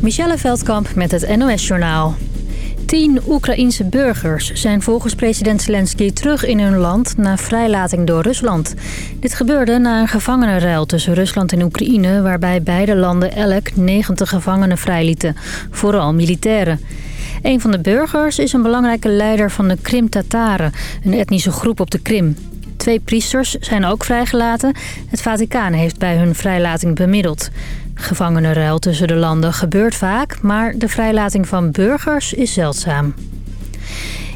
Michelle Veldkamp met het NOS-journaal. Tien Oekraïense burgers zijn volgens president Zelensky terug in hun land na vrijlating door Rusland. Dit gebeurde na een gevangenenruil tussen Rusland en Oekraïne... waarbij beide landen elk 90 gevangenen vrijlieten, vooral militairen. Een van de burgers is een belangrijke leider van de Krim-Tataren, een etnische groep op de Krim. Twee priesters zijn ook vrijgelaten. Het Vaticaan heeft bij hun vrijlating bemiddeld. Gevangenenruil tussen de landen gebeurt vaak, maar de vrijlating van burgers is zeldzaam.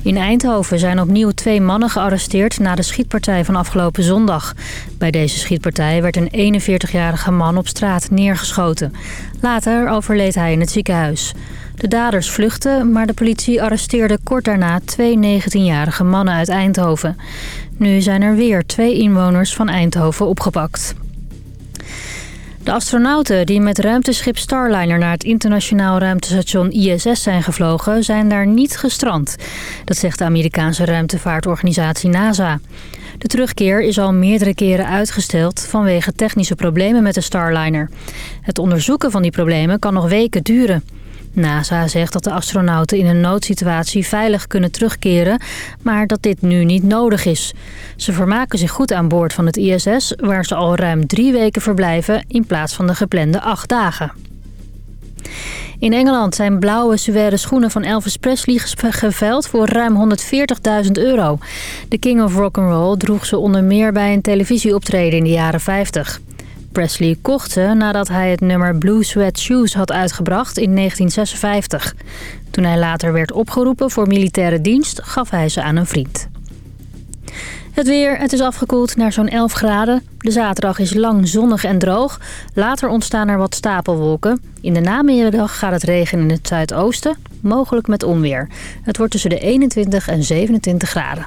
In Eindhoven zijn opnieuw twee mannen gearresteerd na de schietpartij van afgelopen zondag. Bij deze schietpartij werd een 41-jarige man op straat neergeschoten. Later overleed hij in het ziekenhuis. De daders vluchtten, maar de politie arresteerde kort daarna twee 19-jarige mannen uit Eindhoven. Nu zijn er weer twee inwoners van Eindhoven opgepakt. De astronauten die met ruimteschip Starliner naar het internationaal ruimtestation ISS zijn gevlogen... zijn daar niet gestrand. Dat zegt de Amerikaanse ruimtevaartorganisatie NASA. De terugkeer is al meerdere keren uitgesteld vanwege technische problemen met de Starliner. Het onderzoeken van die problemen kan nog weken duren. NASA zegt dat de astronauten in een noodsituatie veilig kunnen terugkeren, maar dat dit nu niet nodig is. Ze vermaken zich goed aan boord van het ISS, waar ze al ruim drie weken verblijven in plaats van de geplande acht dagen. In Engeland zijn blauwe suède schoenen van Elvis Presley geveild voor ruim 140.000 euro. De King of Rock'n'Roll droeg ze onder meer bij een televisieoptreden in de jaren 50. Presley kocht ze nadat hij het nummer Blue Sweat Shoes had uitgebracht in 1956. Toen hij later werd opgeroepen voor militaire dienst, gaf hij ze aan een vriend. Het weer, het is afgekoeld naar zo'n 11 graden. De zaterdag is lang zonnig en droog. Later ontstaan er wat stapelwolken. In de namiddag gaat het regenen in het zuidoosten, mogelijk met onweer. Het wordt tussen de 21 en 27 graden.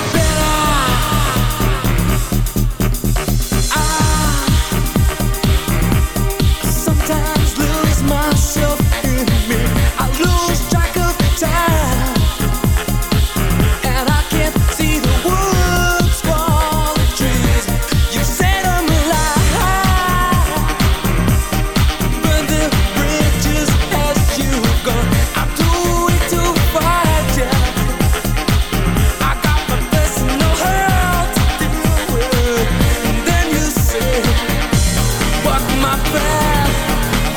my breath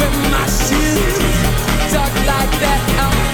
with my shoes, talk like that.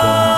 Oh.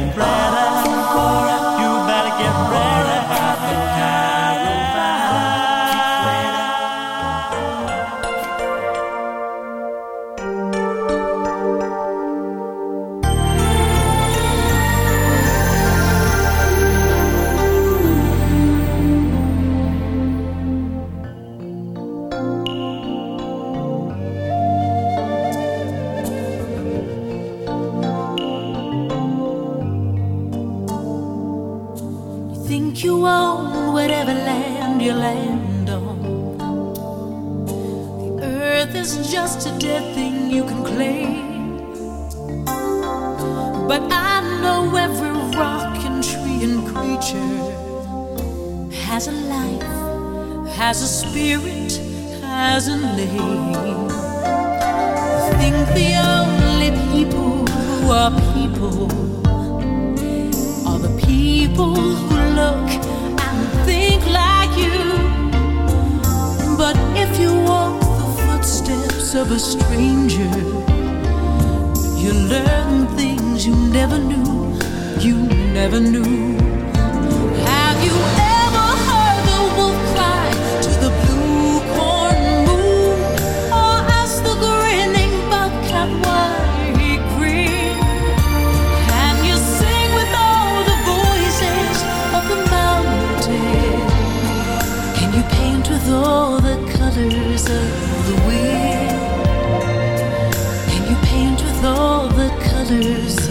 and bright. colors?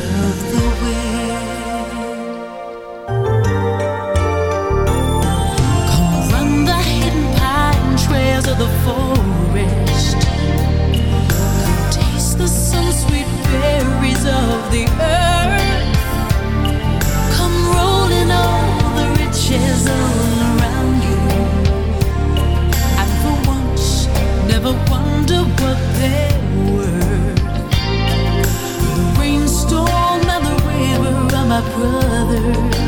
brother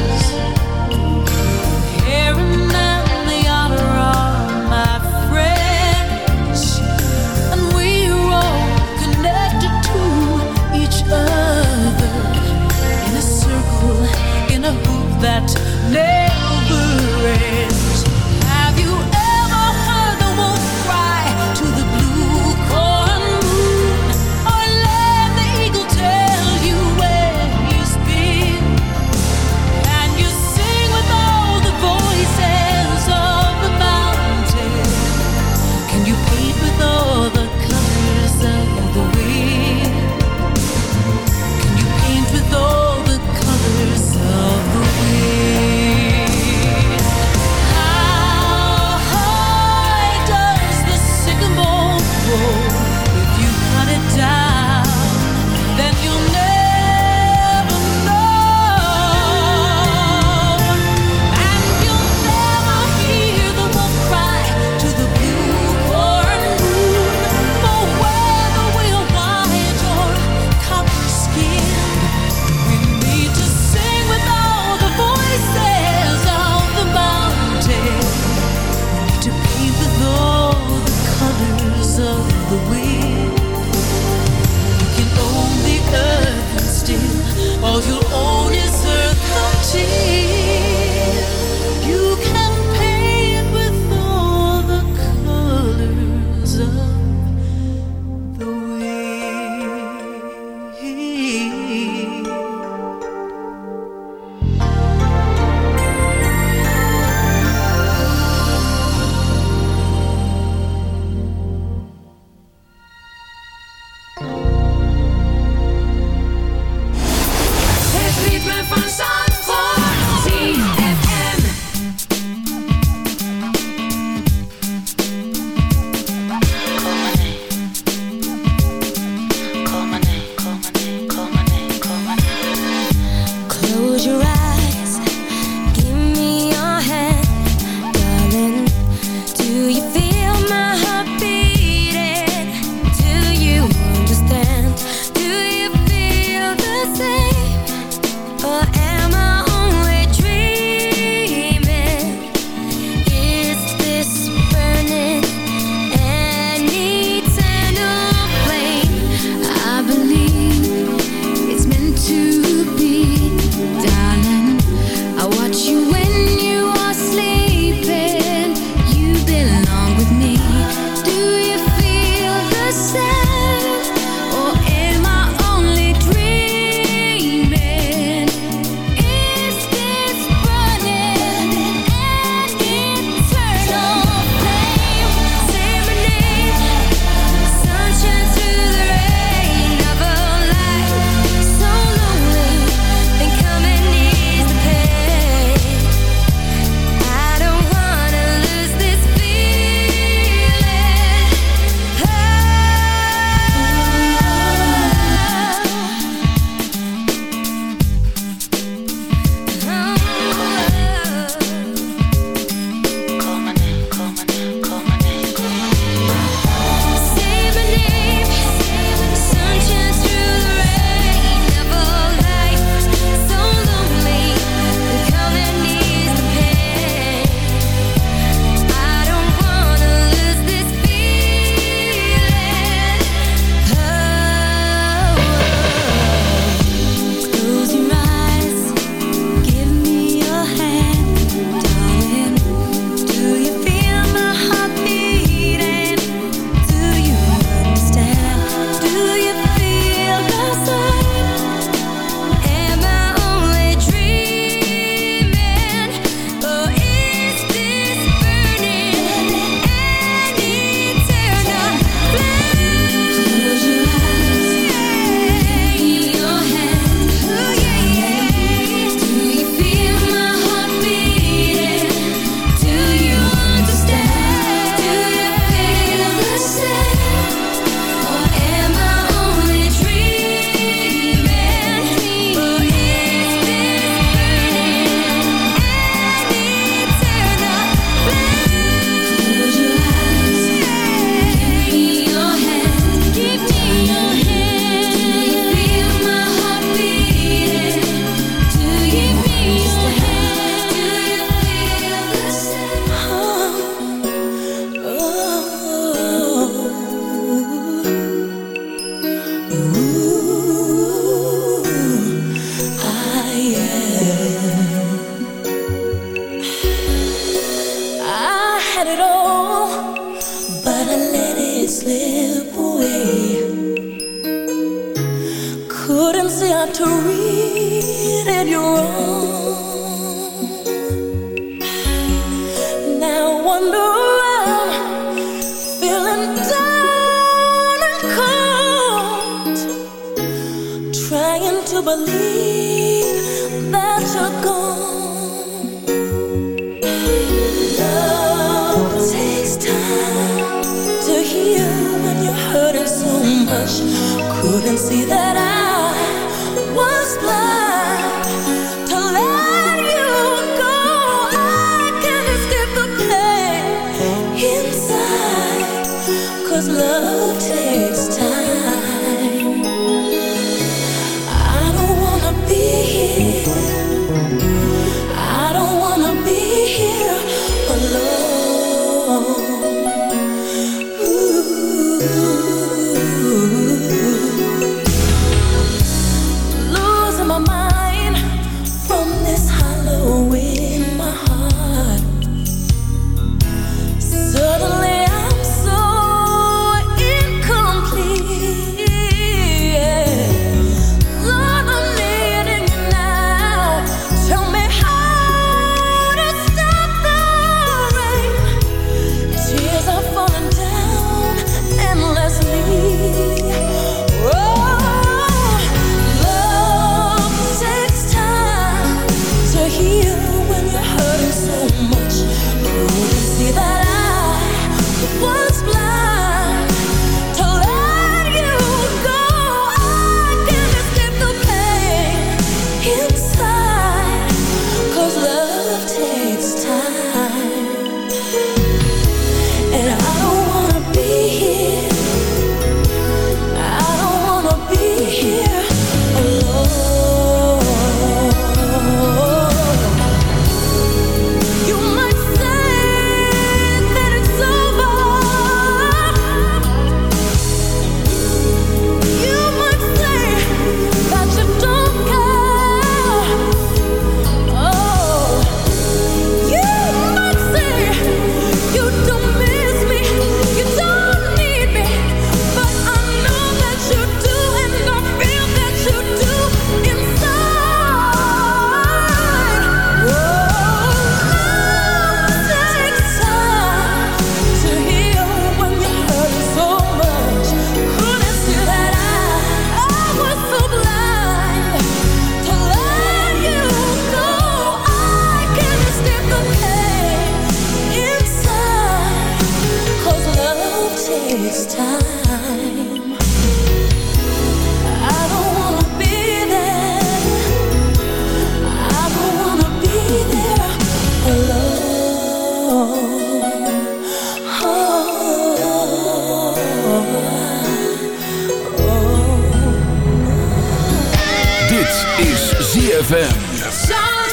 ZFM.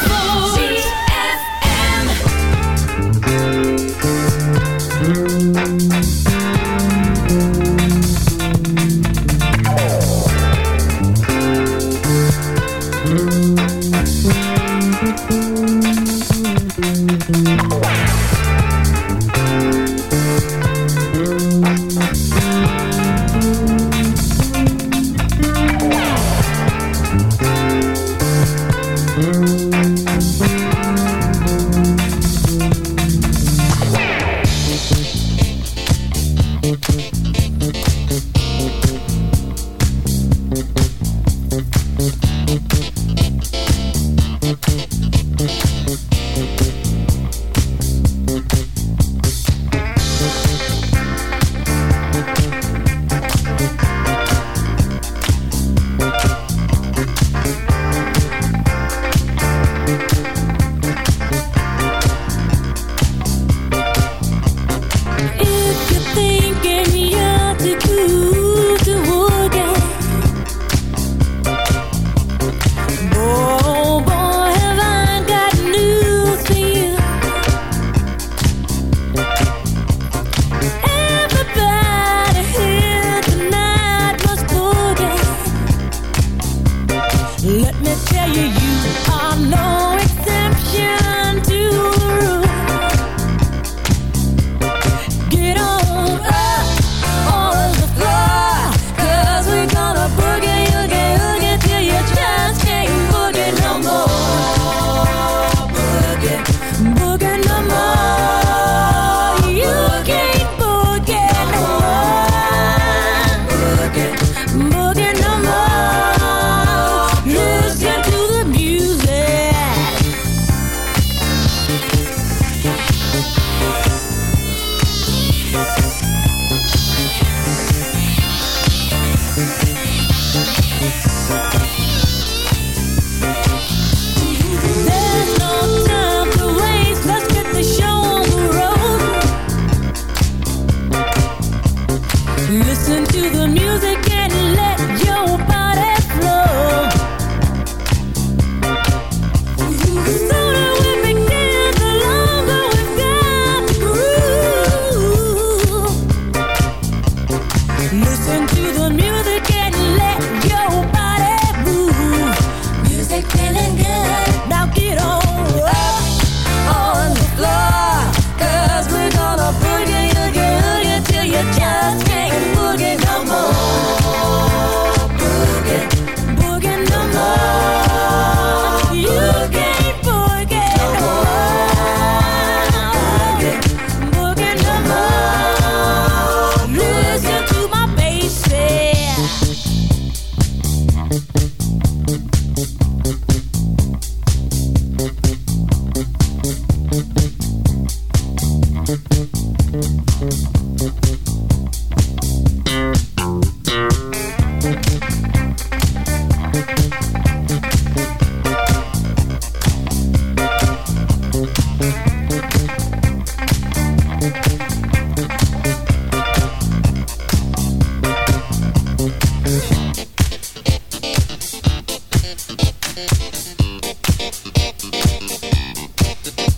thank you.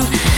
down.